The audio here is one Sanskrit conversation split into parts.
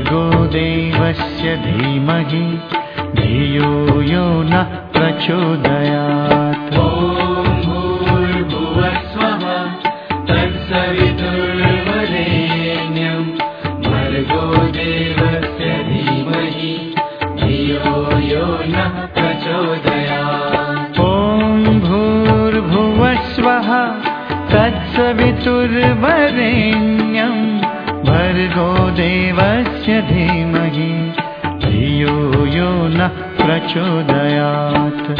भर्गो देवस्य धीमहि धियो यो नः प्रचोदयात्। भूर्भुवस्वः तत्सवितुर्वरेण्यम् भर्गो देवस्य धीमहि धियो यो नः प्रचोदयात्। ॐ भूर्भुवस्वः तत्सवितुर्वरेण्यम् भर्गो देवस्य धीमहि धियो यो नः प्रचोदयात्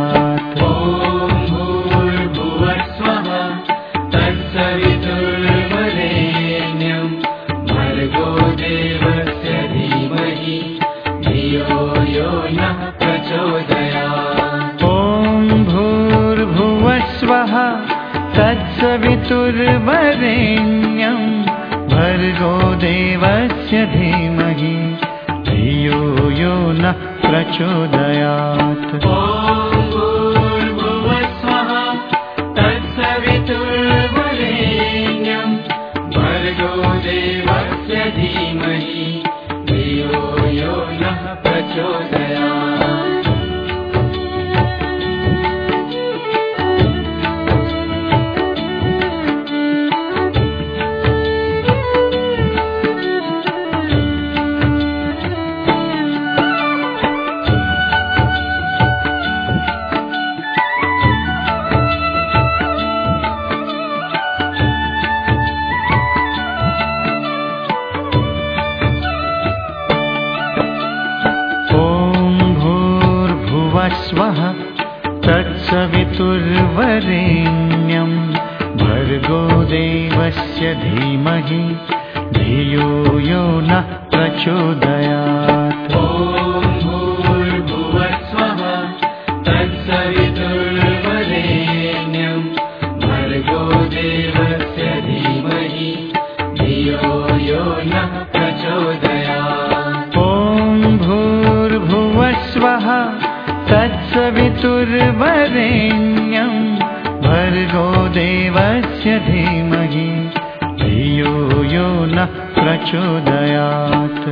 तत्सवितुर्वरेण्यम् भर्गो देवस्य धीमहि धियो यो नः प्रचोदयात् तत्सवितुर्वरेण्यम् भर्गो देवस्य धीमहि धियो यो नः प्रचोदयात्। ॐ भूर्भुवस्वः तत्सवितुर्वरेण्यम् तत्सवितुर्वरेण्यम् भर्गो देवस्य धीमहि। धियो यो नः प्रचोदयात्।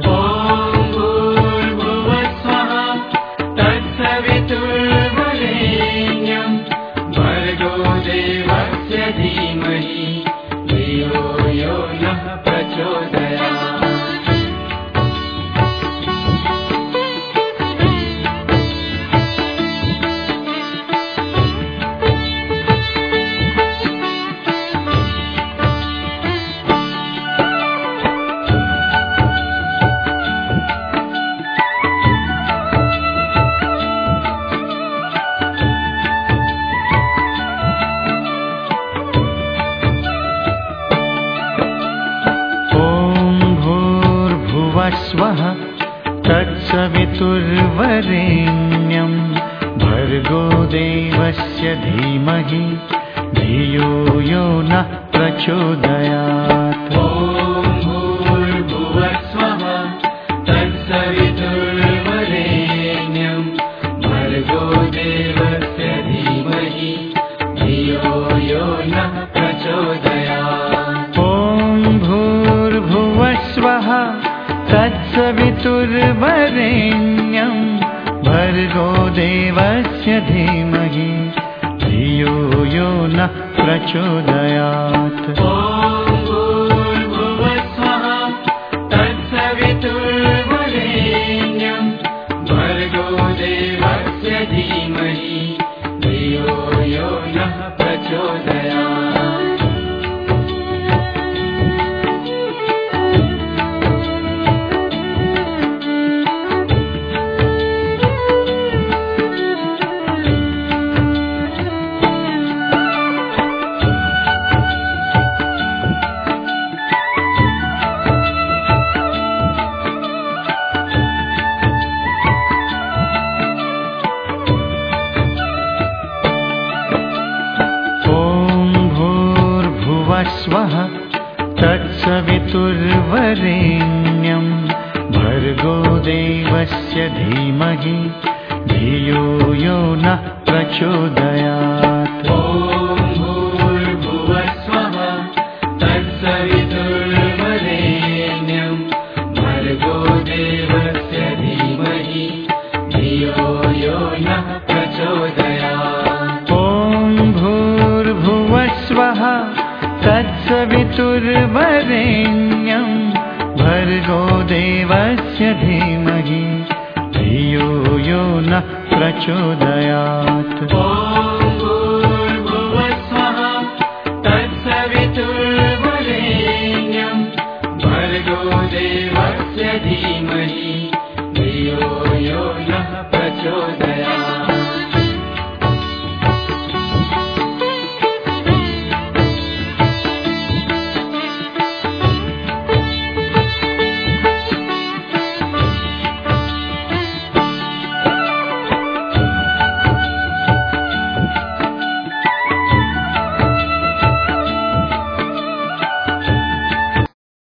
तत्सवितुर्वरेण्यम् तत्सवितुर्वरेण्यम् भर्गो देवस्य धीमहि धियो यो नः प्रचोदयात् भर्गो देवस्य धीमहि धियो यो नः प्रचोदयात् देवस्य धीमहि धियो यो नः प्रचोदयात् देवस्य धीमहि धियो यो नः प्रचोदयात्। तत्सवितुर्वरेण्यं भर्गो देवस्य धीमहि